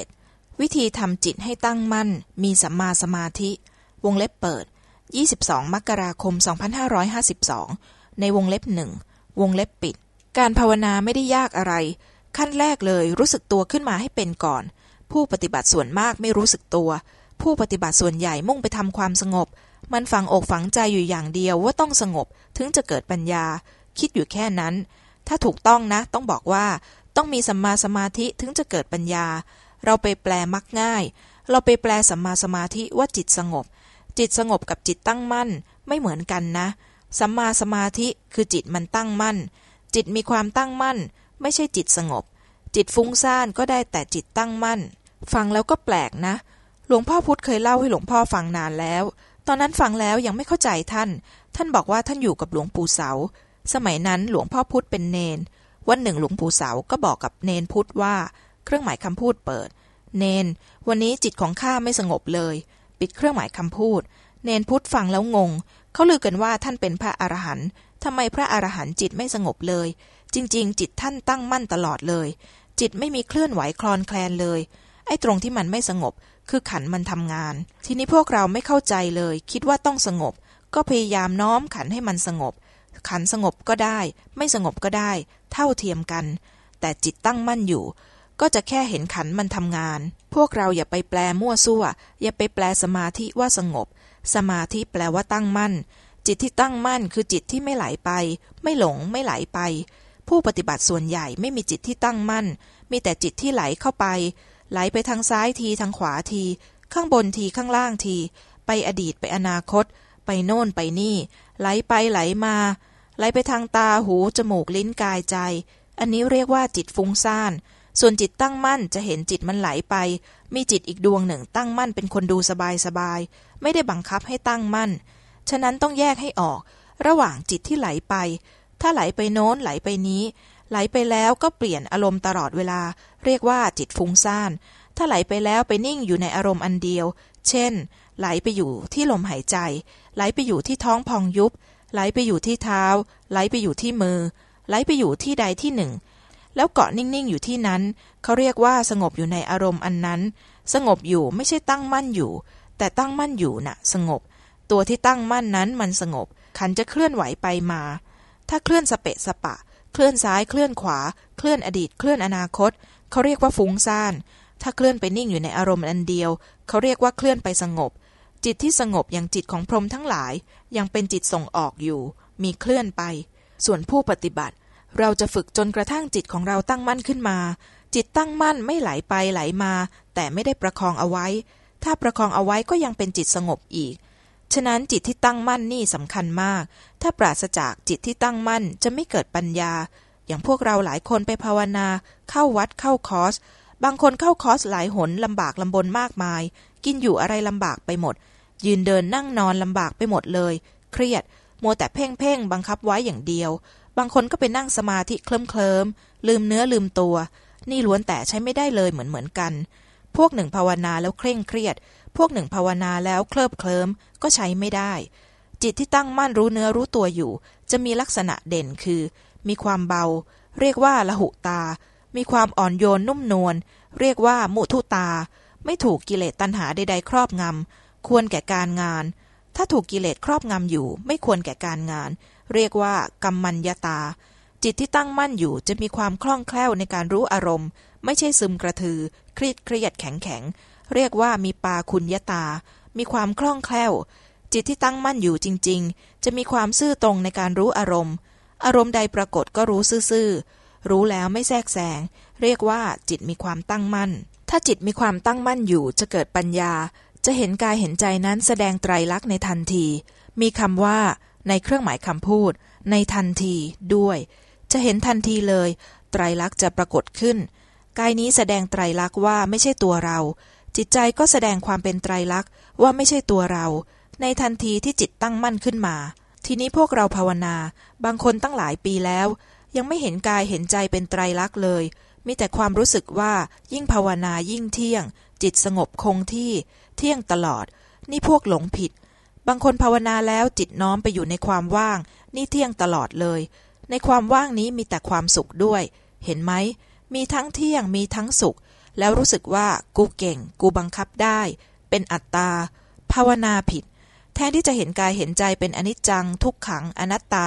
27. วิธีทำจิตให้ตั้งมั่น มีสัมมาสมาธิ วงเล็บเปิด22มกราคม2552ในวงเล็บหนึ่งวงเล็บปิด การภาวนาไม่ได้ยากอะไร ขั้นแรกเลยรู้สึกตัวขึ้นมาให้เป็นก่อน ผู้ปฏิบัติส่วนมากไม่รู้สึกตัว ผู้ปฏิบัติส่วนใหญ่มุ่งไปทำความสงบ มันฝังอกฝังใจอยู่อย่างเดียวว่าต้องสงบ ถึงจะเกิดปัญญา คิดอยู่แค่นั้น ถ้าถูกต้องนะ ต้องบอกว่า ต้องมีสัมมาสมาธิถึงจะเกิดปัญญา เราไปแปลมักง่าย เราไปแปลสัมมาสมาธิว่าจิตสงบ จิตสงบกับจิตตั้งมั่นไม่เหมือนกันนะ สัมมาสมาธิคือจิตมันตั้งมั่น จิตมีความตั้งมั่น ไม่ใช่จิตสงบ จิตฟุ้งซ่านก็ได้แต่จิตตั้งมั่น ฟังแล้วก็แปลกนะ หลวงพ่อพุธเคยเล่าให้หลวงพ่อฟังนานแล้ว ตอนนั้นฟังแล้วยังไม่เข้าใจท่าน ท่านบอกว่าท่านอยู่กับหลวงปู่เสา สมัยนั้นหลวงพ่อพุธเป็นเนน วันหนึ่งหลวงปู่เสาก็บอกกับเนนพุทธว่า เครื่องหมายคำพูดเปิด เนน วันนี้จิตของข้าไม่สงบเลย ปิดเครื่องหมายคำพูด เนนพุทธฟังแล้วงง เขาลือกันว่าท่านเป็นพระอรหันต์ทำไมพระอรหันต์จิตไม่สงบเลย จริง ๆ จิตท่านตั้งมั่นตลอดเลย จิตไม่มีเคลื่อนไหวคลอนแคลนเลย ไอ้ตรงที่มันไม่สงบ คือขันมันทำงาน ทีนี้พวกเราไม่เข้าใจเลย คิดว่าต้องสงบ ก็พยายามน้อมขันให้มันสงบ ขันสงบก็ได้ ไม่สงบก็ได้ เท่าเทียมกัน แต่จิตตั้งมั่นอยู่ ก็จะแค่เห็นขันมันทำงาน พวกเราอย่าไปแปลมั่วซั่ว อย่าไปแปลสมาธิว่าสงบ สมาธิแปลว่าตั้งมั่น จิตที่ตั้งมั่นคือจิตที่ไม่ไหลไป ไม่หลงไม่ไหลไป ผู้ปฏิบัติส่วนใหญ่ไม่มีจิตที่ตั้งมั่น มีแต่จิตที่ไหลเข้าไป ไหลไปทางซ้ายทีทางขวาที ข้างบนทีข้างล่างที ไปอดีตไปอนาคต ไปโน่นไปนี่ ไหลไปไหลมา ไหลไปทางตาหูจมูกลิ้นกายใจ อันนี้เรียกว่าจิตฟุ้งซ่าน ส่วนจิตตั้งมั่นจะเห็นจิตมันไหลไป มีจิตอีกดวงหนึ่งตั้งมั่นเป็นคนดูสบายสบาย ไม่ได้บังคับให้ตั้งมั่น ฉะนั้นต้องแยกให้ออก ระหว่างจิตที่ไหลไป ถ้าไหลไปโน้นไหลไปนี้ ไหลไปแล้วก็เปลี่ยนอารมณ์ตลอดเวลา เรียกว่าจิตฟุ้งซ่าน ถ้าไหลไปแล้วไปนิ่งอยู่ในอารมณ์อันเดียว เช่น ไหลไปอยู่ที่ลมหายใจ ไหลไปอยู่ที่ท้องพองยุบ ไหลไปอยู่ที่เท้า ไหลไปอยู่ที่มือ ไหลไปอยู่ที่ใดที่หนึ่ง แล้วเกาะนิ่งๆอยู่ที่นั้น เขาเรียกว่าสงบอยู่ในอารมณ์อันนั้น สงบอยู่ไม่ใช่ตั้งมั่นอยู่ แต่ตั้งมั่นอยู่นะ่ะ สงบ ตัวที่ตั้งมั่นนั้นมันสงบ ขันจะเคลื่อนไหวไปมา ถ้าเคลื่อนสเปะสปะ เคลื่อนซ้ายเคลื่อนขวา เคลื่อนอดีต เคลื่อนอนาคต เขาเรียกว่าฟุ้งซ่านถ้าเคลื่อนไปนิ่งอยู่ในอารมณ์อันเดียว เขาเรียกว่าเคลื่อนไปสงบ จิตที่สงบอย่างจิตของพรหมทั้งหลาย ยังเป็นจิตส่งออกอยู่ มีเคลื่อนไป ส่วนผู้ปฏิบัติ เราจะฝึกจนกระทั่งจิตของเราตั้งมั่นขึ้นมา จิตตั้งมั่นไม่ไหลไปไหลมา แต่ไม่ได้ประคองเอาไว้ ถ้าประคองเอาไว้ก็ยังเป็นจิตสงบอีก ฉะนั้นจิตที่ตั้งมั่นนี่สำคัญมาก ถ้าปราศจากจิตที่ตั้งมั่นจะไม่เกิดปัญญา อย่างพวกเราหลายคนไปภาวนา เข้าวัดเข้าคอร์สบางคนเข้าคอร์สหลายหนลำบากลำบนมากมาย กินอยู่อะไรลำบากไปหมด ยืนเดินนั่งนอนลำบากไปหมดเลย เครียด มัวแต่เพ่งเพ่งบังคับไว้อย่างเดียว บางคนก็ไปนั่งสมาธิเคลิ้มเคลิมลืมเนื้อลืมตัว นี่ล้วนแต่ใช้ไม่ได้เลยเหมือนเหมือนกัน พวกหนึ่งภาวนาแล้วเคร่งเครียด พวกหนึ่งภาวนาแล้วเคลิบเคลิมก็ใช้ไม่ได้ จิตที่ตั้งมั่นรู้เนื้อรู้ตัวอยู่ จะมีลักษณะเด่นคือ มีความเบา เรียกว่าละหุตา มีความอ่อนโยนนุ่มนวลเรียกว่ามุทุตา ไม่ถูกกิเลสตัณหาใดๆครอบงำ ควรแก่การงาน ถ้าถูกกิเลสครอบงำอยู่ ไม่ควรแก่การงาน เรียกว่ากรรมัญญาตา จิตที่ตั้งมั่นอยู่จะมีความคล่องแคล่วในการรู้อารมณ์ ไม่ใช่ซึมกระทือ เครียดเครียดแข็งแข็งเรียกว่ามีปาคุณยตา มีความคล่องแคล่ว จิตที่ตั้งมั่นอยู่จริง ๆ จะมีความซื่อตรงในการรู้อารมณ์ อารมณ์ใดปรากฏก็รู้ซื่อๆรู้แล้วไม่แทรกแซงเรียกว่าจิตมีความตั้งมั่น ถ้าจิตมีความตั้งมั่นอยู่จะเกิดปัญญา จะเห็นกายเห็นใจนั้นแสดงไตรลักษณ์ในทันที มีคำว่า ในเครื่องหมายคำพูด ในทันทีด้วย จะเห็นทันทีเลย ไตรลักษณ์จะปรากฏขึ้น กายนี้แสดงไตรลักษณ์ว่าไม่ใช่ตัวเรา จิตใจก็แสดงความเป็นไตรลักษณ์ว่าไม่ใช่ตัวเรา ในทันทีที่จิตตั้งมั่นขึ้นมา ทีนี้พวกเราภาวนา บางคนตั้งหลายปีแล้ว ยังไม่เห็นกายเห็นใจเป็นไตรลักษณ์เลย มีแต่ความรู้สึกว่ายิ่งภาวนายิ่งเที่ยง จิตสงบคงที่เที่ยงตลอด นี่พวกหลงผิด บางคนภาวนาแล้วจิตน้อมไปอยู่ในความว่าง นี่เที่ยงตลอดเลย ในความว่างนี้มีแต่ความสุขด้วย เห็นไหม มีทั้งเที่ยงมีทั้งสุข แล้วรู้สึกว่ากูเก่ง กูบังคับได้ เป็นอัตตา ภาวนาผิด แทนที่จะเห็นกายเห็นใจเป็นอนิจจัง ทุกขัง อนัตตา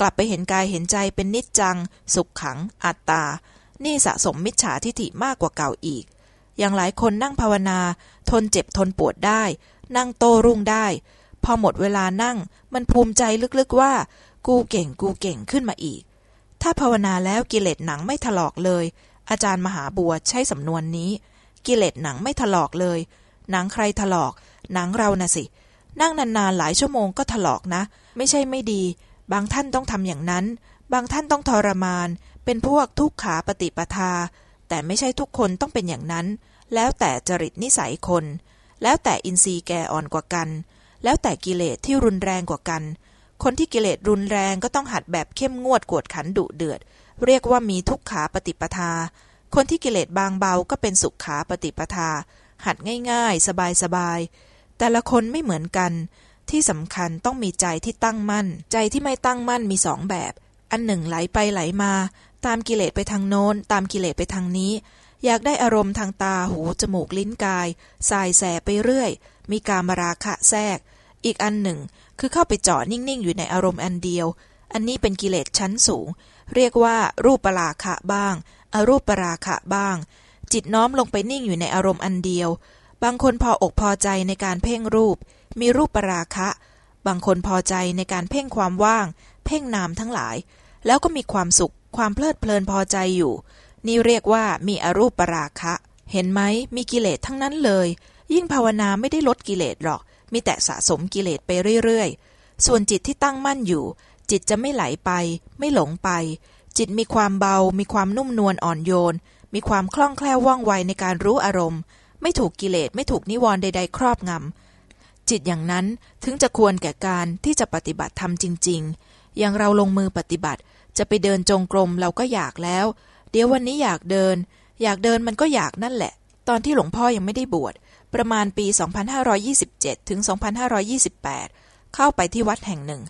กลับไปเห็นกายเห็นใจเป็นนิจจัง สุขขัง อัตตา นี่สะสมมิจฉาทิฏฐิมากกว่าเก่าอีก อย่างหลายคนนั่งภาวนา ทนเจ็บทนปวดได้ นั่งโต้รุ่งได้ พอหมดเวลานั่ง มันภูมิใจลึกๆว่า กูเก่งกูเก่งขึ้นมาอีก ถ้าภาวนาแล้วกิเลสหนังไม่ถลอกเลย อาจารย์มหาบัวใช้สำนวนนี้ กิเลสหนังไม่ถลอกเลย หนังใครถลอก หนังเราน่ะสิ นั่งนานๆหลายชั่วโมงก็ถลอกนะ ไม่ใช่ไม่ดี บางท่านต้องทำอย่างนั้น บางท่านต้องทรมาน เป็นพวกทุกขาปฏิปทา แต่ไม่ใช่ทุกคนต้องเป็นอย่างนั้น แล้วแต่จริตนิสัยคน แล้วแต่อินทรีย์แก่อ่อนกว่ากัน แล้วแต่กิเลสที่รุนแรงกว่ากัน คนที่กิเลสรุนแรงก็ต้องหัดแบบเข้มงวดกวดขันดุเดือด เรียกว่ามีทุกขาปฏิปทา คนที่กิเลสบางเบาก็เป็นสุขขาปฏิปทา หัดง่ายๆ สบายๆ แต่ละคนไม่เหมือนกัน ที่สำคัญต้องมีใจที่ตั้งมั่น ใจที่ไม่ตั้งมั่นมีสองแบบ อันหนึ่งไหลไปไหลมา ตามกิเลสไปทางโน้น ตามกิเลสไปทางนี้ อยากได้อารมณ์ทางตาหูจมูกลิ้นกายสายแสไปเรื่อย มีการมราคะแทรก อีกอันหนึ่ง คือเข้าไปเจาะนิ่ง ๆ อยู่ในอารมณ์อันเดียว อันนี้เป็นกิเลสชั้นสูง เรียกว่ารูปปราคะบ้าง อรูปปราคะบ้าง จิตน้อมลงไปนิ่งอยู่ในอารมณ์อันเดียว บางคนพออกพอใจในการเพ่งรูป มีรูปปราคะ บางคนพอใจในการเพ่งความว่าง เพ่งนามทั้งหลาย แล้วก็มีความสุข ความเพลิดเพลินพอใจอยู่ นี่เรียกว่ามีอรูปปราคะ เห็นไหมมีกิเลสทั้งนั้นเลย ยิ่งภาวนาไม่ได้ลดกิเลสหรอก มีแต่สะสมกิเลสไปเรื่อยๆ ส่วนจิตที่ตั้งมั่นอยู่ จิตจะไม่ไหลไป ไม่หลงไป จิตมีความเบา มีความนุ่มนวลอ่อนโยน มีความคล่องแคล่วว่องไวในการรู้อารมณ์ ไม่ถูกกิเลสไม่ถูกนิวรณ์ใด ๆ ครอบงำจิตอย่างนั้นถึงจะควรแก่การที่จะปฏิบัติธรรมจริง ๆ อย่างเราลงมือปฏิบัติ จะไปเดินจงกรมเราก็อยากแล้ว เดี๋ยววันนี้อยากเดิน อยากเดินมันก็อยากนั่นแหละ ตอนที่หลวงพ่อยังไม่ได้บวชประมาณปี 2527 ถึง 2528 เข้าไปที่วัดแห่งหนึ่ง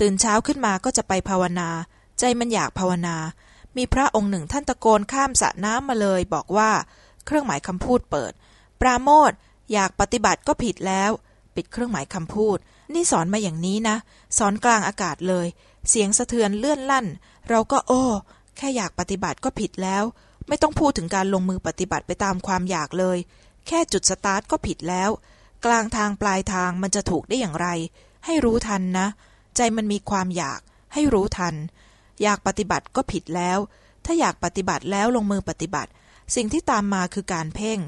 ตื่นเช้าขึ้นมาก็จะไปภาวนา ใจมันอยากภาวนา มีพระองค์หนึ่งท่านตะโกนข้ามสระน้ำมาเลย บอกว่า เครื่องหมายคำพูดเปิด ปราโมทอยากปฏิบัติก็ผิดแล้ว ปิดเครื่องหมายคำพูด นี่สอนมาอย่างนี้นะ สอนกลางอากาศเลย เสียงสะเทือนเลื่อนลั่น เราก็โอ้ แค่อยากปฏิบัติก็ผิดแล้ว ไม่ต้องพูดถึงการลงมือปฏิบัติไปตามความอยากเลย แค่จุดสตาร์ทก็ผิดแล้ว กลางทางปลายทางมันจะถูกได้อย่างไร ให้รู้ทันนะ ใจมันมีความอยาก ให้รู้ทัน อยากปฏิบัติก็ผิดแล้ว ถ้าอยากปฏิบัติแล้วลงมือปฏิบัติ สิ่งที่ตามมาคือการเพ่ง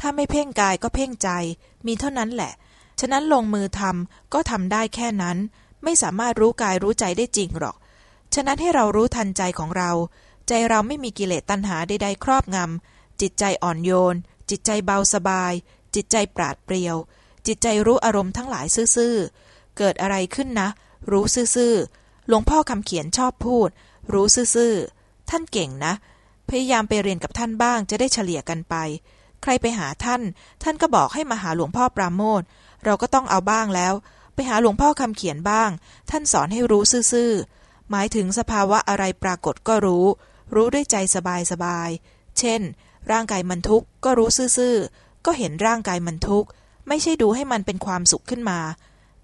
ถ้าไม่เพ่งกายก็เพ่งใจ มีเท่านั้นแหละ ฉะนั้นลงมือทำก็ทำได้แค่นั้น ไม่สามารถรู้กายรู้ใจได้จริงหรอก ฉะนั้นให้เรารู้ทันใจของเรา ใจเราไม่มีกิเลสตัณหาใดๆครอบงำ จิตใจอ่อนโยน จิตใจเบาสบาย จิตใจปราดเปรียว จิตใจรู้อารมณ์ทั้งหลายซื่อๆ เกิดอะไรขึ้นนะ รู้ซื่อๆ หลวงพ่อคำเขียนชอบพูด รู้ซื่อๆ ท่านเก่งนะ พยายามไปเรียนกับท่านบ้างจะได้เฉลี่ยกันไป ใครไปหาท่าน ท่านก็บอกให้มาหาหลวงพ่อปราโมทเราก็ต้องเอาบ้างแล้ว ไปหาหลวงพ่อคำเขียนบ้าง ท่านสอนให้รู้ซื่อๆ หมายถึงสภาวะอะไรปรากฏก็รู้ รู้ด้วยใจสบายๆ เช่น ร่างกายมันทุกข์ก็รู้ซื่อๆ ก็เห็นร่างกายมันทุกข์ไม่ใช่ดูให้มันเป็นความสุขขึ้นมา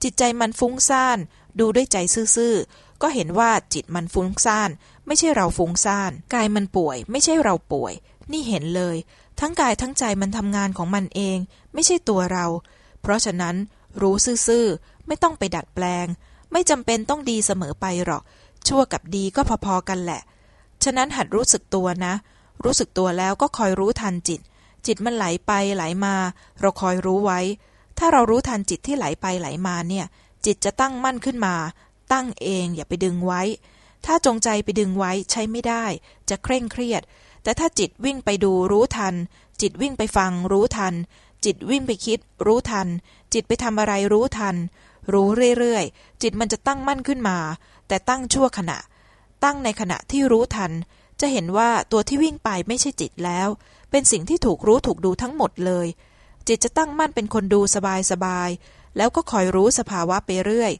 จิตใจมันฟุ้งซ่าน ดูด้วยใจซื่อๆ ก็เห็นว่าจิตมันฟุ้งซ่าน ไม่ใช่เราฟุ้งซ่าน กายมันป่วย ไม่ใช่เราป่วย นี่เห็นเลย ทั้งกายทั้งใจมันทำงานของมันเอง ไม่ใช่ตัวเรา เพราะฉะนั้น รู้ซื่อๆ ไม่ต้องไปดัดแปลง ไม่จำเป็นต้องดีเสมอไปหรอก ชั่วกับดีก็พอๆกันแหละ ฉะนั้นหัดรู้สึกตัวนะ รู้สึกตัวแล้วก็คอยรู้ทันจิต จิตมันไหลไปไหลมา เราคอยรู้ไว้ ถ้าเรารู้ทันจิตที่ไหลไปไหลมาเนี่ย จิตจะตั้งมั่นขึ้นมา ตั้งเองอย่าไปดึงไว้ ถ้าจงใจไปดึงไว้ใช้ไม่ได้ จะเคร่งเครียด แต่ถ้าจิตวิ่งไปดูรู้ทัน จิตวิ่งไปฟังรู้ทัน จิตวิ่งไปคิด รู้ทัน จิตไปทำอะไรรู้ทัน รู้เรื่อยๆ จิตมันจะตั้งมั่นขึ้นมา แต่ตั้งชั่วขณะ ตั้งในขณะที่รู้ทัน จะเห็นว่าตัวที่วิ่งไปไม่ใช่จิตแล้ว เป็นสิ่งที่ถูกรู้ถูกดูทั้งหมดเลย จิตจะตั้งมั่นเป็นคนดูสบายๆ แล้วก็คอยรู้สภาวะไปเรื่อย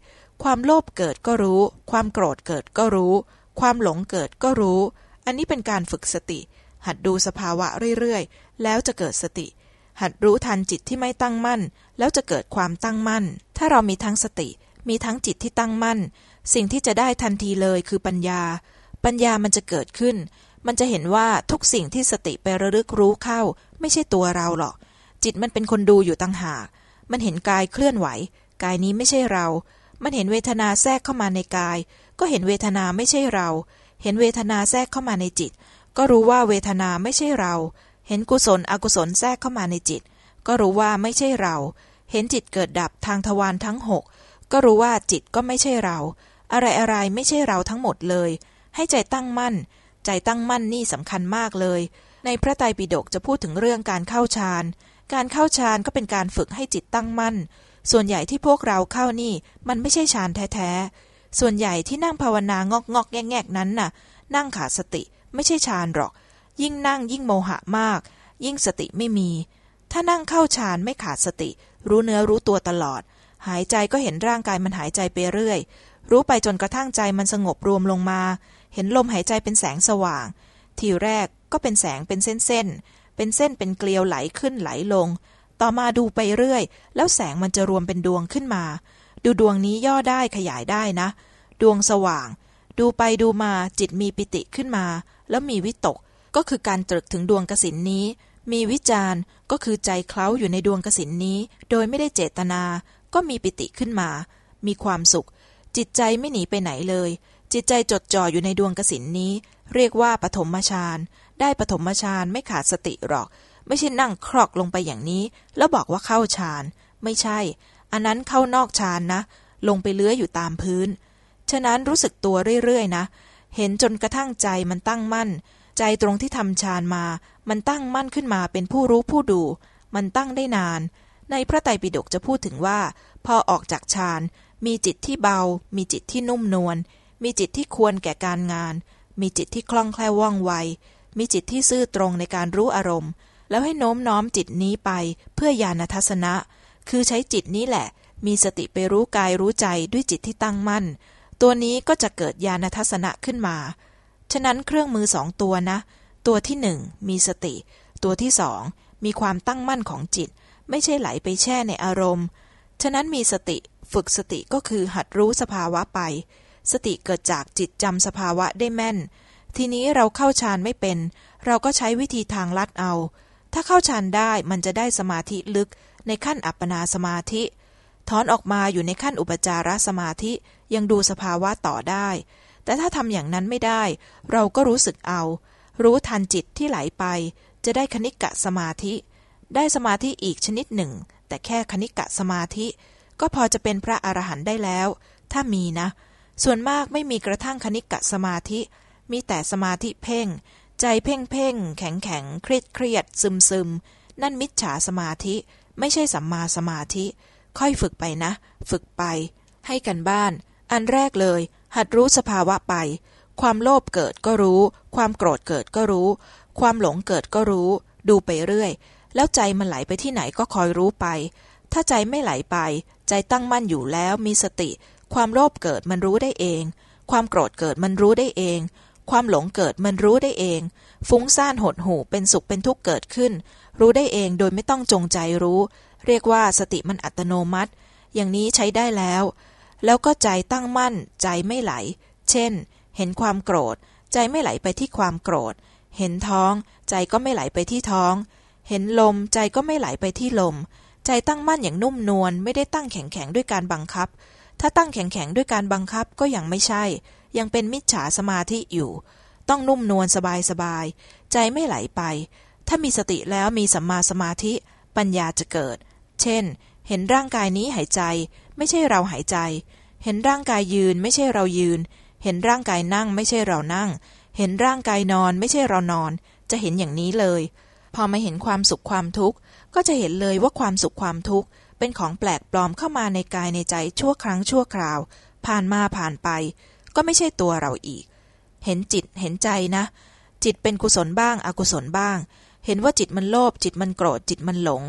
ความโลภเกิดก็รู้ ความโกรธเกิดก็รู้ ความหลงเกิดก็รู้ อันนี้เป็นการฝึกสติ หัดดูสภาวะเรื่อยๆ แล้วจะเกิดสติ หัดรู้ทันจิตที่ไม่ตั้งมั่น แล้วจะเกิดความตั้งมั่น ถ้าเรามีทั้งสติ มีทั้งจิตที่ตั้งมั่น สิ่งที่จะได้ทันทีเลยคือปัญญา ปัญญามันจะเกิดขึ้น มันจะเห็นว่าทุกสิ่งที่สติไประลึกรู้เข้า ไม่ใช่ตัวเราหรอก จิตมันเป็นคนดูอยู่ต่างหาก มันเห็นกายเคลื่อนไหว กายนี้ไม่ใช่เรา มันเห็นเวทนาแทรกเข้ามาในกาย ก็เห็นเวทนาไม่ใช่เรา เห็นเวทนาแทรกเข้ามาในจิต ก็รู้ว่าเวทนาไม่ใช่เรา เห็นกุศลอกุศลแทรกเข้ามาในจิต ก็รู้ว่าไม่ใช่เรา เห็นจิตเกิดดับทางทวารทั้งหกก็รู้ว่าจิตก็ไม่ใช่เรา อะไรอะไรไม่ใช่เราทั้งหมดเลย ให้ใจตั้งมั่น ใจตั้งมั่นนี่สำคัญมากเลย ในพระไตรปิฎกจะพูดถึงเรื่องการเข้าฌาน การเข้าฌานก็เป็นการฝึกให้จิตตั้งมั่น ส่วนใหญ่ที่พวกเราเข้านี่ มันไม่ใช่ฌานแท้ๆ ส่วนใหญ่ที่นั่งภาวนางอกงอกแงแงกนั้นน่ะ นั่งขาดสติ ไม่ใช่ฌานหรอก ยิ่งนั่งยิ่งโมหะมาก ยิ่งสติไม่มี ถ้านั่งเข้าฌานไม่ขาดสติ รู้เนื้อรู้ตัวตลอด หายใจก็เห็นร่างกายมันหายใจไปเรื่อย รู้ไปจนกระทั่งใจมันสงบรวมลงมา เห็นลมหายใจเป็นแสงสว่าง ทีแรกก็เป็นแสงเป็นเส้นๆเป็นเส้นเป็นเกลียวไหลขึ้นไหลลง ต่อมาดูไปเรื่อย แล้วแสงมันจะรวมเป็นดวงขึ้นมา ดูดวงนี้ย่อได้ขยายได้นะ ดวงสว่าง ดูไปดูมาจิตมีปิติขึ้นมา แล้วมีวิตก ก็คือการตรึกถึงดวงกสินนี้ มีวิจารณ์ก็คือใจเคล้าอยู่ในดวงกสินนี้ โดยไม่ได้เจตนา ก็มีปิติขึ้นมา มีความสุข จิตใจไม่หนีไปไหนเลย จิตใจจดจ่ออยู่ในดวงกสินนี้ เรียกว่าปฐมฌานได้ปฐมฌานไม่ขาดสติหรอก ไม่ใช่นั่งครอกลงไปอย่างนี้ แล้วบอกว่าเข้าฌานไม่ใช่ อันนั้นเข้านอกฌานนะ ลงไปเลื้อยอยู่ตามพื้น ฉะนั้นรู้สึกตัวเรื่อยๆนะ เห็นจนกระทั่งใจมันตั้งมั่น ใจตรงที่ทำฌานมา มันตั้งมั่นขึ้นมาเป็นผู้รู้ผู้ดู มันตั้งได้นาน ในพระไตรปิฎกจะพูดถึงว่า พอออกจากฌานมีจิตที่เบา มีจิตที่นุ่มนวล มีจิตที่ควรแก่การงาน มีจิตที่คล่องแคล่วว่องไว มีจิตที่ซื่อตรงในการรู้อารมณ์ แล้วให้โน้มน้อมจิตนี้ไปเพื่อญาณทัศนะ คือใช้จิตนี้แหละ มีสติไปรู้กายรู้ใจด้วยจิตที่ตั้งมั่น ตัวนี้ก็จะเกิดญาณทัศนะขึ้นมา ฉะนั้นเครื่องมือสองตัวนะ ตัวที่หนึ่งมีสติ ตัวที่สองมีความตั้งมั่นของจิต ไม่ใช่ไหลไปแช่ในอารมณ์ ฉะนั้นมีสติฝึกสติก็คือหัดรู้สภาวะไป สติเกิดจากจิตจำสภาวะได้แม่น ทีนี้เราเข้าฌานไม่เป็น เราก็ใช้วิธีทางลัดเอา ถ้าเข้าฌานได้มันจะได้สมาธิลึกในขั้นอัปปนาสมาธิถอนออกมาอยู่ในขั้นอุปจารสมาธิยังดูสภาวะต่อได้ แต่ถ้าทำอย่างนั้นไม่ได้ เราก็รู้สึกเอา รู้ทันจิตที่ไหลไป จะได้คณิกะสมาธิ ได้สมาธิอีกชนิดหนึ่ง แต่แค่คณิกะสมาธิ ก็พอจะเป็นพระอรหันต์ได้แล้ว ถ้ามีนะ ส่วนมากไม่มีกระทั่งคณิกะสมาธิ มีแต่สมาธิเพ่ง ใจเพ่งเพ่งแข็งแข็งเครียดเครียดซึมซึมนั่นมิจฉาสมาธิ ไม่ใช่สัมมาสมาธิ ค่อยฝึกไปนะ ฝึกไป ให้กันบ้าน อันแรกเลย หัดรู้สภาวะไป ความโลภเกิดก็รู้ ความโกรธเกิดก็รู้ ความหลงเกิดก็รู้ ดูไปเรื่อย แล้วใจมันไหลไปที่ไหนก็คอยรู้ไป ถ้าใจไม่ไหลไป ใจตั้งมั่นอยู่แล้วมีสติ ความโลภเกิดมันรู้ได้เอง ความโกรธเกิดมันรู้ได้เอง ความหลงเกิดมันรู้ได้เอง ฟุ้งซ่านหดหูเป็นสุขเป็นทุกข์เกิดขึ้น รู้ได้เองโดยไม่ต้องจงใจรู้ เรียกว่าสติมันอัตโนมัติ อย่างนี้ใช้ได้แล้ว แล้วก็ใจตั้งมั่น ใจไม่ไหล เช่น เห็นความโกรธ ใจไม่ไหลไปที่ความโกรธ เห็นท้อง ใจก็ไม่ไหลไปที่ท้อง เห็นลม ใจก็ไม่ไหลไปที่ลม ใจตั้งมั่นอย่างนุ่มนวลไม่ได้ตั้งแข็งแข็งด้วยการบังคับ ถ้าตั้งแข็งแข็งด้วยการบังคับก็ยังไม่ใช่ ยังเป็นมิจฉาสมาธิอยู่ ต้องนุ่มนวลสบายสบายใจไม่ไหลไป ถ้ามีสติแล้วมีสัมมาสมาธิ ปัญญาจะเกิด เช่น เห็นร่างกายนี้หายใจ ไม่ใช่เราหายใจ เห็นร่างกายยืน ไม่ใช่เรายืน เห็นร่างกายนั่ง ไม่ใช่เรานั่ง เห็นร่างกายนอน ไม่ใช่เรานอน จะเห็นอย่างนี้เลย พอมาเห็นความสุขความทุกข์ ก็จะเห็นเลยว่าความสุขความทุกข์ เป็นของแปลกปลอมเข้ามาในกายในใจชั่วครั้งชั่วคราว ผ่านมาผ่านไป ก็ไม่ใช่ตัวเราอีก เห็นจิตเห็นใจนะ จิตเป็นกุศลบ้าง อกุศลบ้าง เห็นว่าจิตมันโลภจิตมันโกรธจิตมันหลง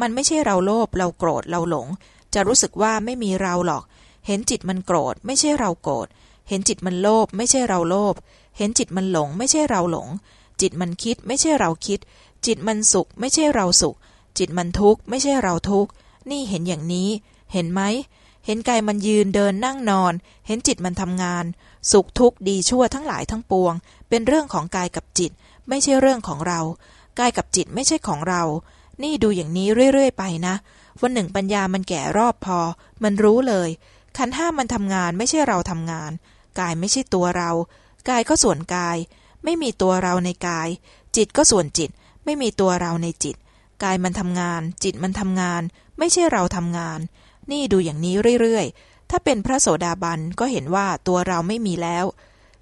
มันไม่ใช่เราโลภเราโกรธเราหลง จะรู้สึกว่าไม่มีเราหรอก เห็นจิตมันโกรธ ไม่ใช่เราโกรธ เห็นจิตมันโลภไม่ใช่เราโลภ เห็นจิตมันหลง ไม่ใช่เราหลง จิตมันคิดไม่ใช่เราคิด จิตมันสุข ไม่ใช่เราสุข จิตมันทุกข์ไม่ใช่เราทุกข์ นี่เห็นอย่างนี้ เห็นไหม เห็นกายมันยืนเดินนั่งนอน เห็นจิตมันทำงาน สุขทุกข์ดีชั่วทั้งหลายทั้งปวง เป็นเรื่องของกายกับจิต ไม่ใช่เรื่องของเรา กายกับจิตไม่ใช่ของเรา นี่ดูอย่างนี้เรื่อยๆไปนะ วันหนึ่งปัญญามันแก่รอบพอ มันรู้เลย ขันห้ามันทำงานไม่ใช่เราทำงาน กายไม่ใช่ตัวเรา กายก็ส่วนกาย ไม่มีตัวเราในกาย จิตก็ส่วนจิต ไม่มีตัวเราในจิต กายมันทำงาน จิตมันทำงาน ไม่ใช่เราทำงาน นี่ดูอย่างนี้เรื่อยๆ ถ้าเป็นพระโสดาบันก็เห็นว่าตัวเราไม่มีแล้ว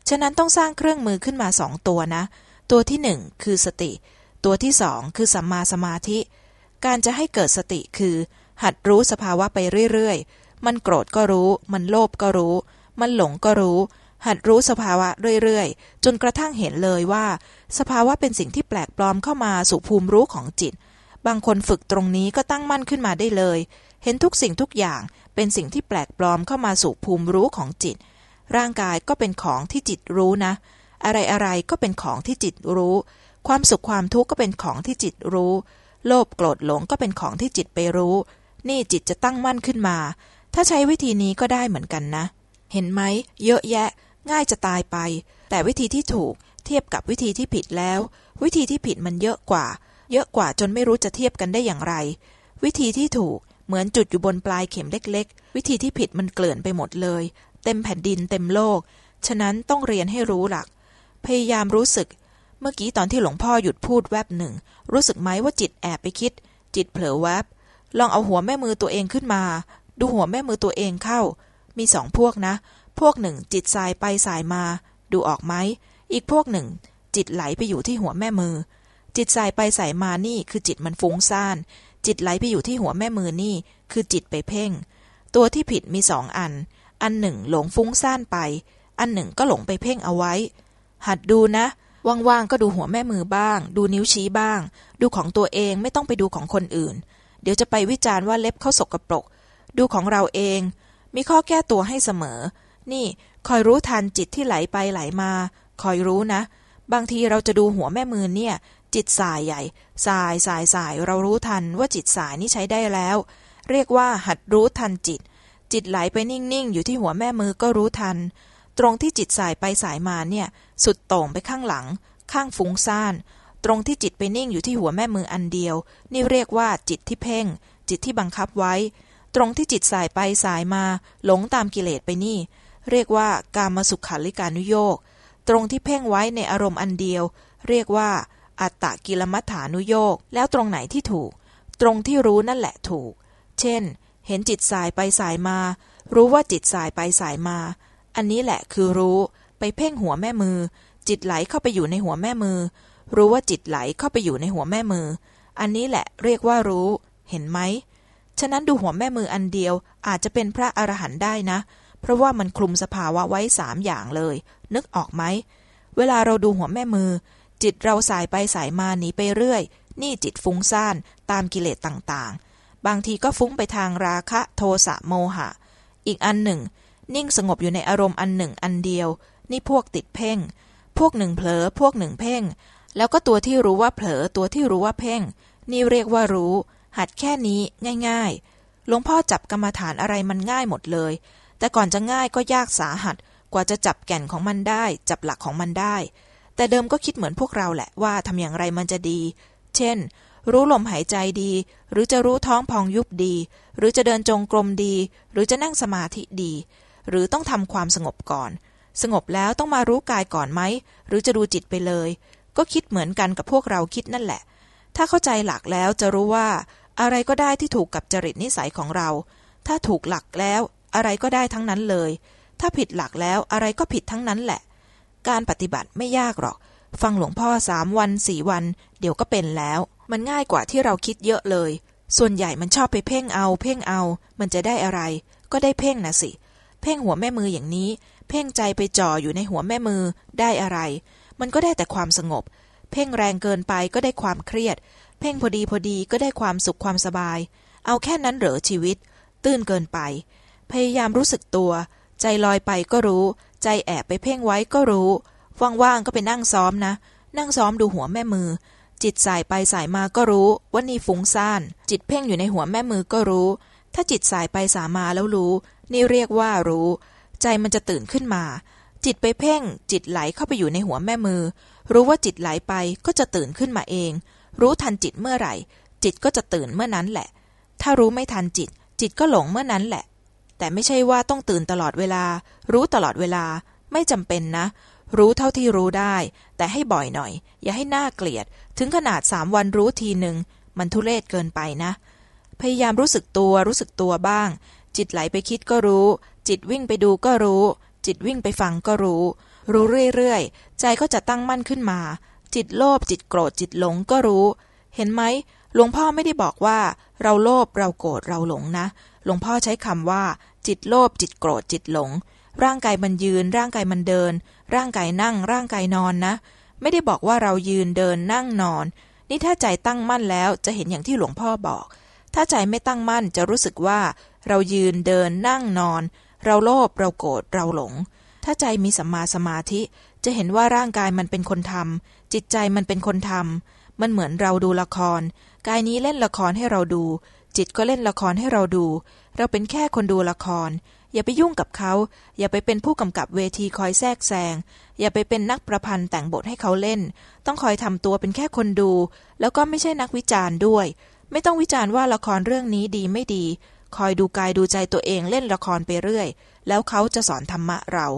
ฉะนั้นต้องสร้างเครื่องมือขึ้นมาสองตัวนะ ตัวที่หนึ่งคือสติ ตัวที่สองคือสัมมาสมาธิ การจะให้เกิดสติคือ หัดรู้สภาวะไปเรื่อยๆ มันโกรธก็รู้ มันโลภก็รู้ มันหลงก็รู้ หัดรู้สภาวะเรื่อยๆ จนกระทั่งเห็นเลยว่า สภาวะเป็นสิ่งที่แปลกปลอมเข้ามาสู่ภูมิรู้ของจิต บางคนฝึกตรงนี้ก็ตั้งมั่นขึ้นมาได้เลย เห็นทุกสิ่งทุกอย่างเป็นสิ่งที่แปลกปลอมเข้ามาสู่ภูมิรู้ของจิต ร่างกายก็เป็นของที่จิตรู้นะ อะไรอะไรก็เป็นของที่จิตรู้ ความสุขความทุกข์ก็เป็นของที่จิตรู้ โลภโกรธหลงก็เป็นของที่จิตไปรู้ นี่จิตจะตั้งมั่นขึ้นมา ถ้าใช้วิธีนี้ก็ได้เหมือนกันนะ เห็นไหม เยอะแยะ ง่ายจะตายไป แต่วิธีที่ถูกเทียบกับวิธีที่ผิดแล้ว วิธีที่ผิดมันเยอะกว่า เยอะกว่าจนไม่รู้จะเทียบกันได้อย่างไร วิธีที่ถูกเหมือนจุดอยู่บนปลายเข็มเล็ก ๆ วิธีที่ผิดมันเกลื่อนไปหมดเลย เต็มแผ่นดินเต็มโลก ฉะนั้นต้องเรียนให้รู้หลัก พยายามรู้สึก เมื่อกี้ตอนที่หลวงพ่อหยุดพูดแวบหนึ่ง รู้สึกไหมว่าจิตแอบไปคิด จิตเผลอแวบ ลองเอาหัวแม่มือตัวเองขึ้นมา ดูหัวแม่มือตัวเองเข้า มีสองพวกนะ พวกหนึ่งจิตสายไปสายมา ดูออกไหม อีกพวกหนึ่ง จิตไหลไปอยู่ที่หัวแม่มือ จิตสายไปสายมานี่คือจิตมันฟุ้งซ่าน จิตไหลไปอยู่ที่หัวแม่มือนี่ คือจิตไปเพ่ง ตัวที่ผิดมีสองอัน อันหนึ่งหลงฟุ้งซ่านไป อันหนึ่งก็หลงไปเพ่งเอาไว้ หัดดูนะ ว่างๆก็ดูหัวแม่มือบ้าง ดูนิ้วชี้บ้าง ดูของตัวเองไม่ต้องไปดูของคนอื่น เดี๋ยวจะไปวิจารณ์ว่าเล็บเขาสกรปรก ดูของเราเอง มีข้อแก้ตัวให้เสมอ นี่คอยรู้ทันจิตที่ไหลไปไหลมา คอยรู้นะ บางทีเราจะดูหัวแม่มือเนี่ย จิตสายใหญ่ สายสายสายเรารู้ทันว่าจิตสายนี่ใช้ได้แล้ว เรียกว่าหัดรู้ทันจิต จิตไหลไปนิ่งๆอยู่ที่หัวแม่มือก็รู้ทัน ตรงที่จิตสายไปสายมาเนี่ย สุดโต่งไปข้างหลัง ข้างฟุ้งซ่าน ตรงที่จิตไปนิ่งอยู่ที่หัวแม่มืออันเดียว นี่เรียกว่าจิตที่เพ่ง จิตที่บังคับไว้ ตรงที่จิตสายไปสายมา หลงตามกิเลสไปนี่ เรียกว่ากามสุขาริการนุโยกตรงที่เพ่งไว้ในอารมณ์อันเดียว เรียกว่า อัตตกิลมัฏฐานุโยกแล้วตรงไหนที่ถูก ตรงที่รู้นั่นแหละถูก เช่น เห็นจิตสายไปสายมา รู้ว่าจิตสายไปสายมา อันนี้แหละคือรู้ไปเพ่งหัวแม่มือ จิตไหลเข้าไปอยู่ในหัวแม่มือ รู้ว่าจิตไหลเข้าไปอยู่ในหัวแม่มือ อันนี้แหละเรียกว่ารู้ เห็นไหมฉะนั้นดูหัวแม่มืออันเดียวอาจจะเป็นพระอรหันต์ได้นะ เพราะว่ามันคลุมสภาวะไว้สามอย่างเลย นึกออกไหมเวลาเราดูหัวแม่มือ จิตเราสายไปสายมาหนีไปเรื่อย นี่จิตฟุ้งซ่านตามกิเลสต่างๆ บางทีก็ฟุ้งไปทางราคะโทสะโมหะ อีกอันหนึ่ง นิ่งสงบอยู่ในอารมณ์อันหนึ่งอันเดียว นี่พวกติดเพ่ง พวกหนึ่งเผลอ พวกหนึ่งเพ่ง แล้วก็ตัวที่รู้ว่าเผลอ ตัวที่รู้ว่าเพ่ง นี่เรียกว่ารู้ หัดแค่นี้ง่ายๆ หลวงพ่อจับกรรมฐานอะไรมันง่ายหมดเลย แต่ก่อนจะง่ายก็ยากสาหัส กว่าจะจับแก่นของมันได้ จับหลักของมันได้ แต่เดิมก็คิดเหมือนพวกเราแหละว่าทำอย่างไรมันจะดี เช่นรู้ลมหายใจดี หรือจะรู้ท้องพองยุบดี หรือจะเดินจงกรมดี หรือจะนั่งสมาธิดี หรือต้องทำความสงบก่อน สงบแล้วต้องมารู้กายก่อนไหม หรือจะดูจิตไปเลย ก็คิดเหมือนกันกับพวกเราคิดนั่นแหละ ถ้าเข้าใจหลักแล้วจะรู้ว่า อะไรก็ได้ที่ถูกกับจริตนิสัยของเรา ถ้าถูกหลักแล้วอะไรก็ได้ทั้งนั้นเลย ถ้าผิดหลักแล้วอะไรก็ผิดทั้งนั้นแหละ การปฏิบัติไม่ยากหรอก ฟังหลวงพ่อสามวันสี่วัน เดี๋ยวก็เป็นแล้ว มันง่ายกว่าที่เราคิดเยอะเลย ส่วนใหญ่มันชอบไปเพ่งเอา เพ่งเอา มันจะได้อะไร ก็ได้เพ่งนะสิ พ่งหัวแม่มืออย่างนี้ เพ่งใจไปจ่ออยู่ในหัวแม่มือได้อะไร มันก็ได้แต่ความสงบ เพ่งแรงเกินไปก็ได้ความเครียด เพ่งพอดีพอดีก็ได้ความสุขความสบาย เอาแค่นั้นเหรอชีวิต ตื้นเกินไป พยายามรู้สึกตัว ใจลอยไปก็รู้ ใจแอบไปเพ่งไว้ก็รู้ว่างๆก็ไปนั่งซ้อมนะ นั่งซ้อมดูหัวแม่มือ จิตสายไปสายมาก็รู้ว่านี่ฟุ้งซ่าน จิตเพ่งอยู่ในหัวแม่มือก็รู้ ถ้าจิตสายไปสายมาแล้วรู้ นี่เรียกว่ารู้ ใจมันจะตื่นขึ้นมา จิตไปเพ่ง จิตไหลเข้าไปอยู่ในหัวแม่มือ รู้ว่าจิตไหลไปก็จะตื่นขึ้นมาเอง รู้ทันจิตเมื่อไหร่ จิตก็จะตื่นเมื่อนั้นแหละ ถ้ารู้ไม่ทันจิต จิตก็หลงเมื่อนั้นแหละ แต่ไม่ใช่ว่าต้องตื่นตลอดเวลา รู้ตลอดเวลา ไม่จำเป็นนะ รู้เท่าที่รู้ได้ แต่ให้บ่อยหน่อย อย่าให้น่าเกลียด ถึงขนาดสามวันรู้ทีหนึ่งมันทุเรศเกินไปนะ พยายามรู้สึกตัวรู้สึกตัวบ้าง จิตไหลไปคิดก็รู้ จิตวิ่งไปดูก็รู้ จิตวิ่งไปฟังก็รู้ รู้เรื่อยๆ ใจก็จะตั้งมั่นขึ้นมา จิตโลภจิตโกรธจิตหลงก็รู้ เห็นไหมหลวงพ่อไม่ได้บอกว่า เราโลภเราโกรธเราหลงนะ หลวงพ่อใช้คำว่า จิตโลภจิตโกรธจิตหลง ร่างกายมันยืน ร่างกายมันเดิน ร่างกายนั่ง ร่างกายนอนนะ ไม่ได้บอกว่าเรายืนเดินนั่งนอน นี่ถ้าใจตั้งมั่นแล้วจะเห็นอย่างที่หลวงพ่อบอก ถ้าใจไม่ตั้งมั่นจะรู้สึกว่า เรายืนเดินนั่งนอน เราโลภเราโกรธเราหลง ถ้าใจมีสัมมาสมาธิ จะเห็นว่าร่างกายมันเป็นคนทำจิตใจมันเป็นคนทำมันเหมือนเราดูละคร กายนี้เล่นละครให้เราดู จิตก็เล่นละครให้เราดู เราเป็นแค่คนดูละคร อย่าไปยุ่งกับเขา อย่าไปเป็นผู้กำกับเวทีคอยแทรกแซงอย่าไปเป็นนักประพันธ์แต่งบทให้เขาเล่น ต้องคอยทำตัวเป็นแค่คนดู แล้วก็ไม่ใช่นักวิจารณ์ด้วย ไม่ต้องวิจารณ์ว่าละครเรื่องนี้ดีไม่ดี คอยดูกายดูใจตัวเองเล่นละครไปเรื่อย แล้วเขาจะสอนธรรมะเรา